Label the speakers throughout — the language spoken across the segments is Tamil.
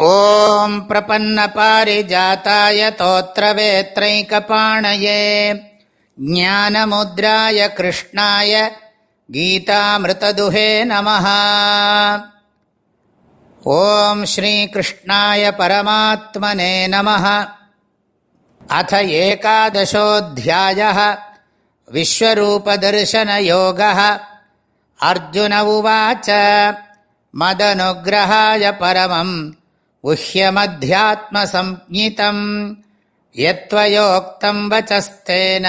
Speaker 1: ॐ प्रपन्नपारिजाताय तोत्रवेत्रैकपाणये ज्ञानमुद्राय कृष्णाय गीतामृतदुहे नमः ॐ श्रीकृष्णाय परमात्मने नमः अथ एकादशोऽध्यायः विश्वरूपदर्शनयोगः अर्जुन उवाच मदनुग्रहाय परमम् गुह्यमध्यात्मसञ्ज्ञितम् यत्त्वयोक्तम् वचस्तेन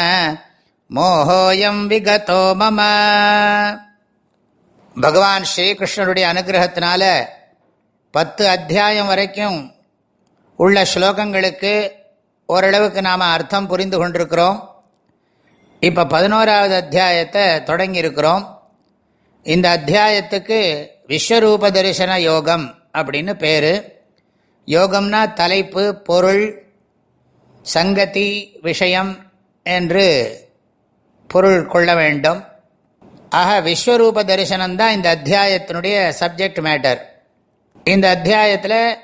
Speaker 1: மோகோயம் விகதோ மம பகவான் ஸ்ரீகிருஷ்ணருடைய அனுகிரகத்தினால பத்து அத்தியாயம் வரைக்கும் உள்ள ஸ்லோகங்களுக்கு ஓரளவுக்கு நாம் அர்த்தம் புரிந்து கொண்டிருக்கிறோம் இப்போ பதினோராவது அத்தியாயத்தை தொடங்கியிருக்கிறோம் இந்த அத்தியாயத்துக்கு விஸ்வரூப தரிசன யோகம் அப்படின்னு பேர் யோகம்னா தலைப்பு பொருள் சங்கதி விஷயம் என்று பொருள் கொள்ள வேண்டும். ஆக விஸ்வரூப தரிசனம்தான் இந்த அத்தியாயத்தினுடைய சப்ஜெக்ட் மேட்டர் இந்த அத்தியாயத்தில்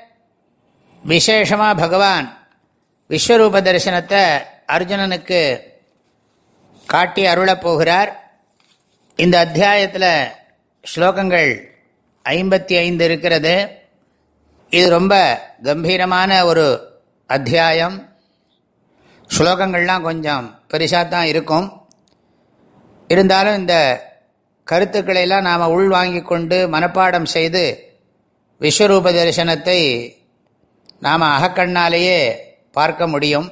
Speaker 1: விசேஷமாக பகவான் விஸ்வரூப தரிசனத்தை அர்ஜுனனுக்கு காட்டி அருளப் போகிறார். இந்த அத்தியாயத்தில் ஸ்லோகங்கள் ஐம்பத்தி ஐந்து இருக்கிறது. இது ரொம்ப கம்பீரமான ஒரு அத்தியாயம். ஸ்லோகங்கள்லாம் கொஞ்சம் பெருசாக தான் இருக்கும். இருந்தாலும் இந்த கருத்துக்களையெல்லாம் நாம் உள்வாங்கி கொண்டு மனப்பாடம் செய்து விஸ்வரூப தரிசனத்தை நாம் அகக்கண்ணாலேயே பார்க்க முடியும்.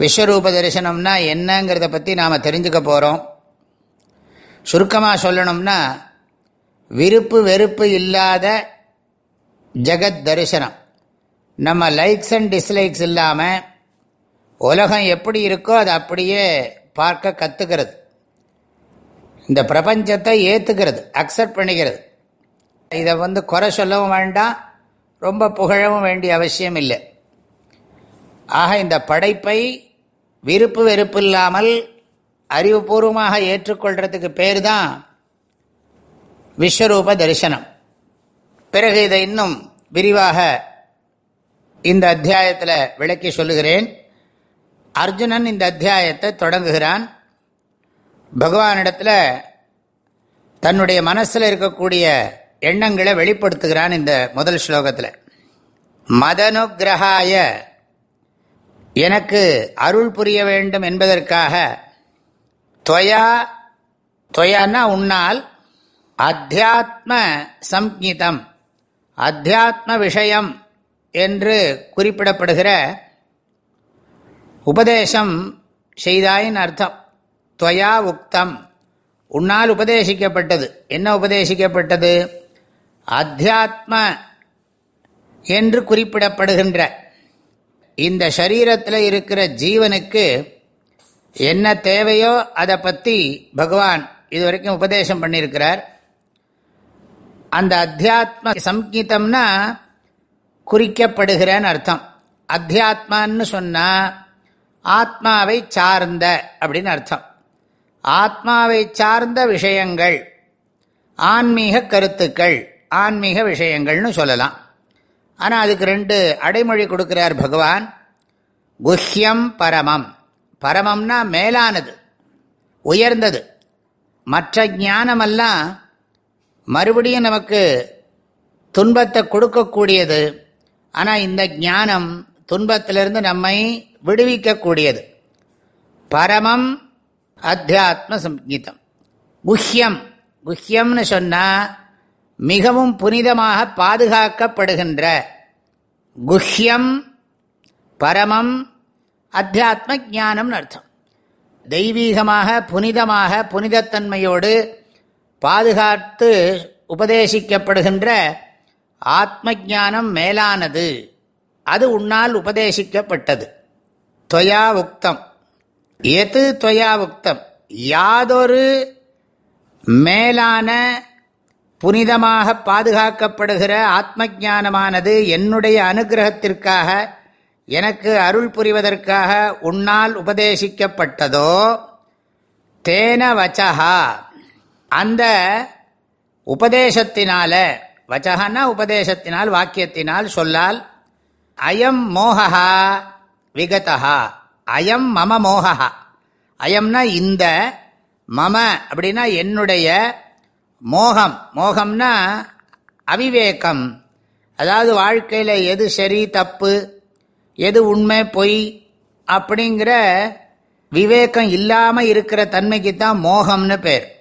Speaker 1: விஸ்வரூப தரிசனம்னா என்னங்கிறத பற்றி நாம் தெரிஞ்சுக்க போகிறோம் சுருக்கமாக சொல்லணும்னா விருப்பு வெறுப்பு இல்லாத ஜெகத் தரிசனம். நம்ம லைக்ஸ் அண்ட் டிஸ்லைக்ஸ் இல்லாமல் உலகம் எப்படி இருக்கோ அதை அப்படியே பார்க்க கற்றுக்கிறது இந்த பிரபஞ்சத்தை ஏற்றுக்கிறது அக்செப்ட் பண்ணிக்கிறது. இதை வந்து குறை சொல்லவும் வேண்டாம் ரொம்ப புகழவும் வேண்டிய அவசியம் இல்லை. ஆக இந்த படைப்பை விருப்பு வெறுப்பு இல்லாமல் அறிவுபூர்வமாக ஏற்றுக்கொள்கிறதுக்கு பேர் தான் விஸ்வரூப தரிசனம். பிறகு இதை இன்னும் விரிவாக இந்த அத்தியாயத்தில் விளக்கி சொல்லுகிறேன். அர்ஜுனன் இந்த அத்தியாயத்தை தொடங்குகிறான். பகவானிடத்தில் தன்னுடைய மனசில் இருக்கக்கூடிய எண்ணங்களை வெளிப்படுத்துகிறான் இந்த முதல் ஸ்லோகத்தில். மதனுகிரகாய எனக்கு அருள் புரிய வேண்டும் என்பதற்காக தொயா தொயான்னா உன்னால் அத்தியாத்ம சம்ஹிதம் அத்தியாத்ம விஷயம் என்று குறிப்பிடப்படுகிற உபதேசம் செய்தாயின் அர்த்தம். துவயா உக்தம். உன்னால் உபதேசிக்கப்பட்டது. என்ன உபதேசிக்கப்பட்டது? அத்தியாத்ம என்று குறிப்பிடப்படுகின்ற இந்த சரீரத்தில் இருக்கிற ஜீவனுக்கு என்ன தேவையோ அதை பற்றி பகவான் இதுவரைக்கும் உபதேசம் பண்ணியிருக்கிறார். அந்த அத்தியாத்ம சம்கீதம்னா குறிக்கப்படுகிறன்னு அர்த்தம். அத்தியாத்மான்னு சொன்னால் ஆத்மாவை சார்ந்த அப்படின்னு அர்த்தம். ஆத்மாவை சார்ந்த விஷயங்கள் ஆன்மீக கருத்துக்கள் ஆன்மீக விஷயங்கள்னு சொல்லலாம். ஆனால் அதுக்கு ரெண்டு அடைமொழி கொடுக்கிறார் பகவான். குஹ்யம் பரமம். பரமம்னா மேலானது உயர்ந்தது. மற்ற ஞானமெல்லாம் மறுபடியும் நமக்கு துன்பத்தை கொடுக்கக்கூடியது. ஆனால் இந்த ஞானம் துன்பத்திலிருந்து நம்மை விடுவிக்கக்கூடியது. பரமம் அத்தியாத்ம சங்கீதம் குஹ்யம். குஹ்யம்னு சொன்னால் மிகவும் புனிதமாக பாதுகாக்கப்படுகின்ற குஹ்யம் பரமம் அத்தியாத்ம ஜானம்னு அர்த்தம். தெய்வீகமாக புனிதமாக புனிதத்தன்மையோடு பாதுகாத்து உபதேசிக்கப்படுகின்ற ஆத்ம ஜானம் மேலானது. அது உன்னால் உபதேசிக்கப்பட்டது. தொயா உக்தம் எது தொயா உக்தம் யாதொரு மேலான புனிதமாக பாதுகாக்கப்படுகிற ஆத்ம ஜானமானது என்னுடைய அனுகிரகத்திற்காக எனக்கு அருள் புரிவதற்காக உன்னால் உபதேசிக்கப்பட்டதோ தேன வச்சகா அந்த உபதேசத்தினால வச்சகன்னா உபதேசத்தினால் வாக்கியத்தினால் சொல்லால் அயம் மோகா விகதா அயம் மம மோகா அயம்னா இந்த மம அப்படின்னா என்னுடைய மோகம். மோகம்னா அவிவேகம். அதாவது வாழ்க்கையில் எது சரி தப்பு எது உண்மை பொய் அப்படிங்கிற விவேகம் இல்லாமல் இருக்கிற தன்மைக்கு தான் மோகம்னு பேர்.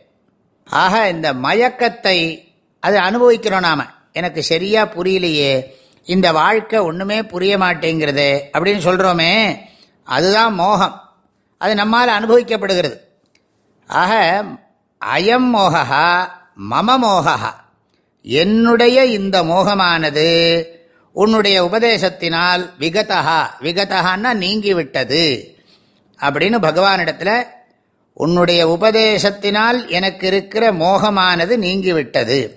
Speaker 1: ஆக இந்த மயக்கத்தை அது அனுபவிக்கிறோம் நாம. எனக்கு சரியா புரியலையே. இந்த வாழ்க்கை ஒன்றுமே புரிய மாட்டேங்கிறது அப்படின்னு சொல்கிறோமே அதுதான் மோகம். அது நம்மால் அனுபவிக்கப்படுகிறது. ஆக அயம் மோகா மம மோகா என்னுடைய இந்த மோகமானது உன்னுடைய உபதேசத்தினால் விகதா விகதான்னா நீங்கிவிட்டது. அப்படின்னு பகவானிடத்தில் உன்னுடைய உபதேசத்தினால் எனக்கு இருக்கிற மோகமானது நீங்கிவிட்டது.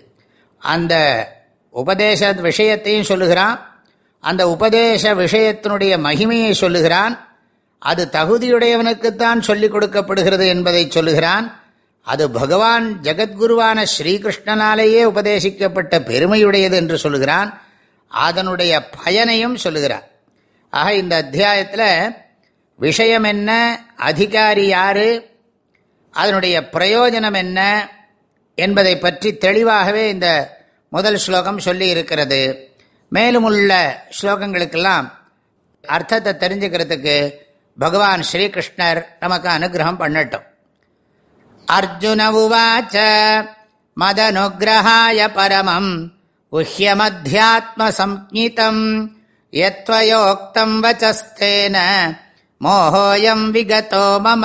Speaker 1: அந்த உபதேச விஷயத்தையும் சொல்லுகிறான். அந்த உபதேச விஷயத்தினுடைய மகிமையை சொல்லுகிறான். அது தகுதியுடையவனுக்குத்தான் சொல்லிக் கொடுக்கப்படுகிறது என்பதை சொல்லுகிறான். அது பகவான் ஜெகத்குருவான ஸ்ரீகிருஷ்ணனாலேயே உபதேசிக்கப்பட்ட பெருமையுடையது என்று சொல்லுகிறான். அதனுடைய பயனையும் சொல்லுகிறான் ஆக இந்த அத்தியாயத்தில் விஷயம் என்ன? அதிகாரி யாரு? அதனுடைய பிரயோஜனம் என்ன என்பதை பற்றி தெளிவாகவே இந்த முதல் ஸ்லோகம் சொல்லி இருக்கிறது. மேலும் உள்ள ஸ்லோகங்களுக்கெல்லாம் அர்த்தத்தை தெரிஞ்சுக்கிறதுக்கு பகவான் ஸ்ரீகிருஷ்ணர் நமக்கு அனுகிரகம் பண்ணட்டும். அர்ஜுன உவாச்ச மதனுகிரகாய பரமம் உஹ்யமத்தியாத்மசம்ஞிதம் எத்வயோக்தம் வச்சஸ்தேன மோகோயம் விகதோ மம.